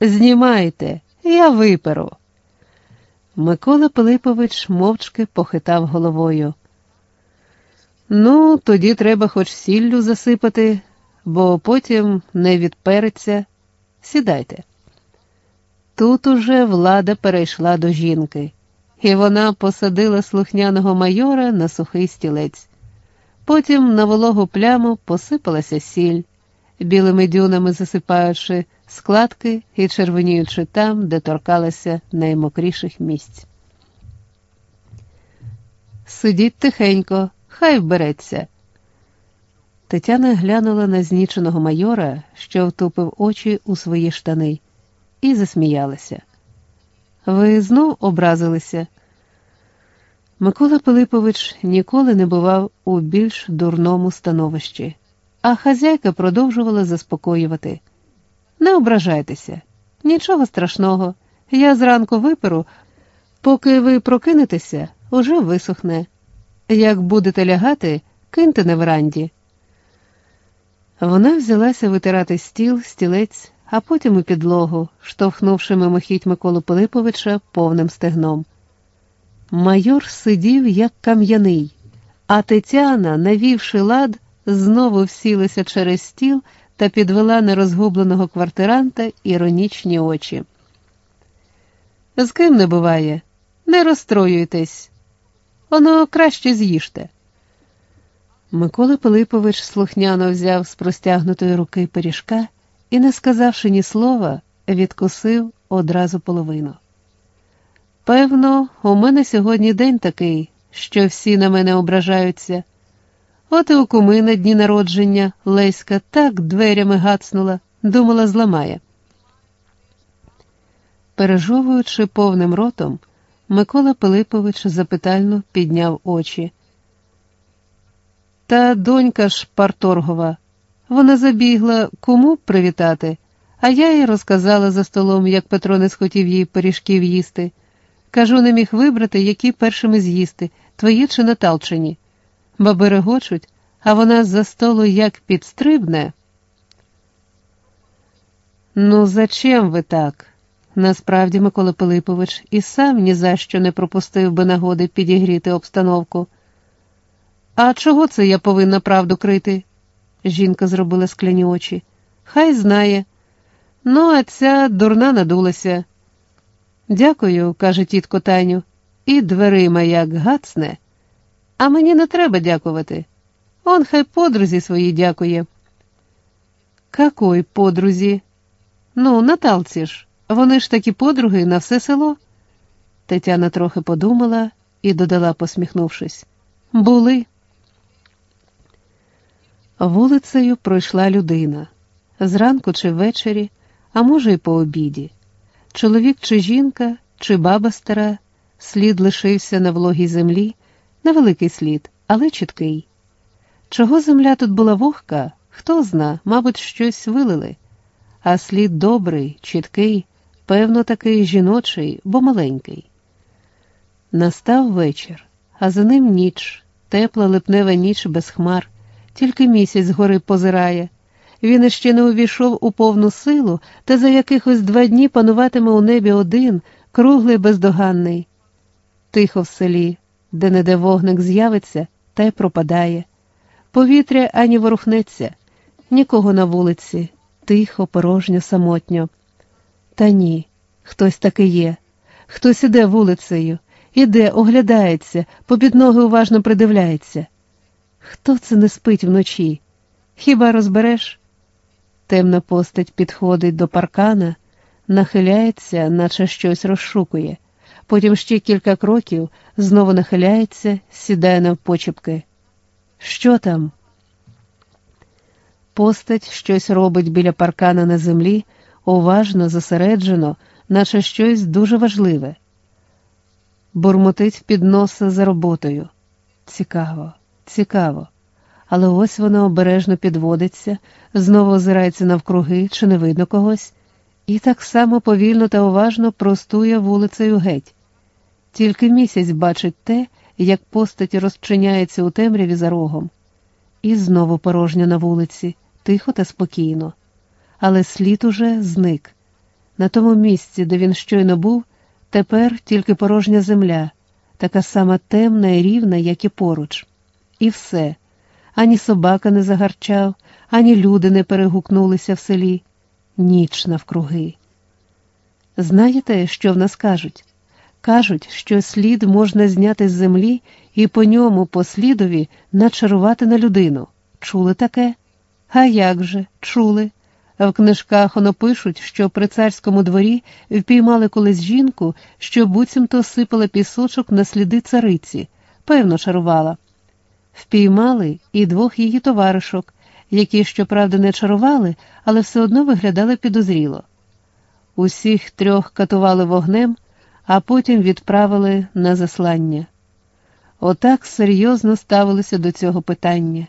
Знімайте, я виперу. Микола Пилипович мовчки похитав головою. Ну, тоді треба хоч сіллю засипати, бо потім не відпереться. Сідайте. Тут уже влада перейшла до жінки, і вона посадила слухняного майора на сухий стілець. Потім на вологу пляму посипалася сіль, білими дюнами засипаючи складки і червоніючи там, де торкалася наймокріших місць. Сидіть тихенько, хай вбереться. Тетяна глянула на зніченого майора, що втупив очі у свої штани, і засміялася. Ви знов образилися? Микола Пилипович ніколи не бував у більш дурному становищі, а хазяйка продовжувала заспокоювати. Не ображайтеся, нічого страшного. Я зранку виперу, поки ви прокинетеся, уже висохне. Як будете лягати, киньте на веранді. Вона взялася витирати стіл, стілець, а потім і підлогу, штовхнувши мимохідь Миколу Пилиповича повним стегном. Майор сидів, як кам'яний, а Тетяна, навівши лад, знову всілася через стіл та підвела нерозгубленого квартиранта іронічні очі. З ким не буває, не розстроюйтесь, воно краще з'їжте. Микола Пилипович слухняно взяв з простягнутої руки пиріжка і, не сказавши ні слова, відкусив одразу половину. Певно, у мене сьогодні день такий, що всі на мене ображаються. От і у куми на дні народження Леська так дверями гацнула, думала, зламає. Пережовуючи повним ротом, Микола Пилипович запитально підняв очі. Та донька ж парторгова, вона забігла кому привітати, а я їй розказала за столом, як Петро не схотів їй пиріжків їсти. Кажу, не міг вибрати, які першими з'їсти, твої чи наталчені. Баби регочуть, а вона з за столу як підстрибне. Ну, зачем ви так? Насправді, Микола Пилипович і сам ні за що не пропустив би нагоди підігріти обстановку. А чого це я повинна правду крити? Жінка зробила скляні очі. Хай знає. Ну, а ця дурна надулася. Дякую, каже тітко Таню, і дверима як гацне. А мені не треба дякувати. Он хай подрузі свої дякує. Какой подрузі? Ну, Наталці ж, вони ж такі подруги на все село. Тетяна трохи подумала і додала, посміхнувшись. Були. Вулицею пройшла людина зранку чи ввечері, а може, й по обіді. Чоловік чи жінка, чи баба стара, слід лишився на вологій землі, невеликий слід, але чіткий. Чого земля тут була вогка, хто зна, мабуть, щось вилили, а слід добрий, чіткий, певно, такий жіночий, бо маленький. Настав вечір, а за ним ніч, тепла липнева ніч без хмар, тільки місяць згори позирає. Він іще не увійшов у повну силу, та за якихось два дні пануватиме у небі один, круглий бездоганний. Тихо в селі, де не де вогник з'явиться, та й пропадає. Повітря ані ворухнеться, нікого на вулиці, тихо, порожньо, самотньо. Та ні, хтось таки є, хтось іде вулицею, іде, оглядається, попід ноги уважно придивляється. Хто це не спить вночі? Хіба розбереш? Темна постать підходить до паркана, нахиляється, наче щось розшукує, потім ще кілька кроків знову нахиляється, сідає навпочепки. Що там? Постать щось робить біля паркана на землі, уважно, зосереджено, наче щось дуже важливе. Бурмотить під носа за роботою. Цікаво, цікаво але ось вона обережно підводиться, знову озирається навкруги, чи не видно когось, і так само повільно та уважно простує вулицею геть. Тільки місяць бачить те, як постать розчиняється у темряві за рогом. І знову порожньо на вулиці, тихо та спокійно. Але слід уже зник. На тому місці, де він щойно був, тепер тільки порожня земля, така сама темна і рівна, як і поруч. І все. Ані собака не загарчав, ані люди не перегукнулися в селі. Ніч навкруги. Знаєте, що в нас кажуть? Кажуть, що слід можна зняти з землі і по ньому, по слідові, начарувати на людину. Чули таке? А як же, чули? В книжках воно пишуть, що при царському дворі впіймали колись жінку, що буцімто сипала пісочок на сліди цариці, певно, чарувала. Впіймали і двох її товаришок, які, щоправда, не чарували, але все одно виглядали підозріло. Усіх трьох катували вогнем, а потім відправили на заслання. Отак серйозно ставилися до цього питання.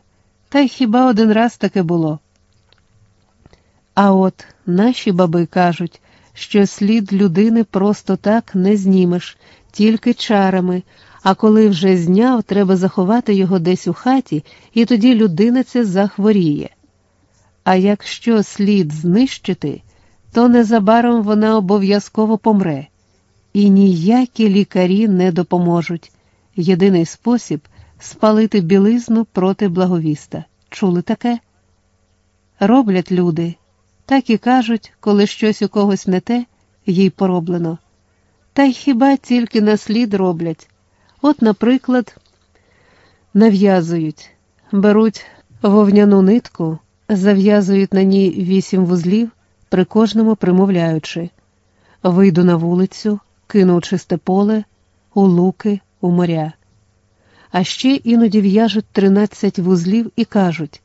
Та й хіба один раз таке було? А от наші баби кажуть, що слід людини просто так не знімеш, тільки чарами, а коли вже зняв, треба заховати його десь у хаті, і тоді людина ця захворіє. А якщо слід знищити, то незабаром вона обов'язково помре, і ніякі лікарі не допоможуть. Єдиний спосіб спалити білизну проти благовіста. Чули таке? Роблять люди, так і кажуть, коли щось у когось не те, їй пороблено. Та й хіба тільки на слід роблять. От, наприклад, нав'язують, беруть вовняну нитку, зав'язують на ній вісім вузлів, при кожному примовляючи вийду на вулицю, кину у чисте поле, у луки, у моря. А ще іноді в'яжуть тринадцять вузлів і кажуть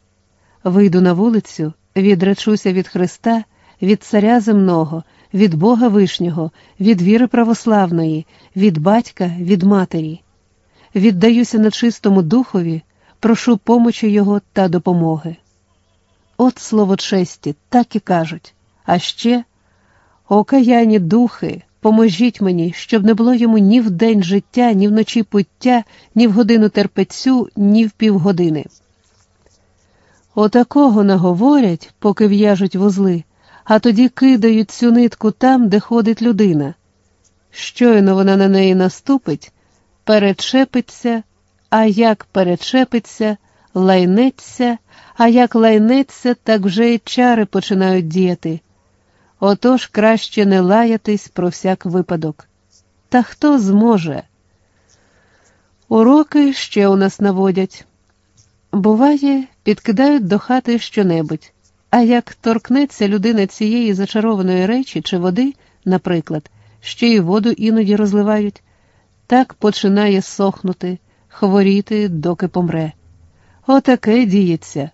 вийду на вулицю, відречуся від Христа, від Царя земного, від Бога Вишнього, від віри православної, від батька, від матері. Віддаюся нечистому духові, прошу помочі Його та допомоги. От слово честі, так і кажуть. А ще окаяні духи, поможіть мені, щоб не було йому ні в день життя, ні вночі пуття, ні в годину терпецю, ні в півгодини. Отакого наговорять, поки в'яжуть вузли, а тоді кидають цю нитку там, де ходить людина. Щойно вона на неї наступить, перечепиться, а як перечепиться, лайнеться, а як лайнеться, так вже й чари починають діяти. Отож краще не лаятись про всяк випадок. Та хто зможе? Уроки ще у нас наводять. Буває, підкидають до хати щонебудь, а як торкнеться людина цієї зачарованої речі чи води, наприклад, ще й воду іноді розливають, так починає сохнути, хворіти, доки помре. Отаке діється.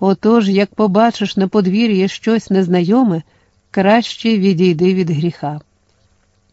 Отож, як побачиш на подвір'ї щось незнайоме, краще відійди від гріха.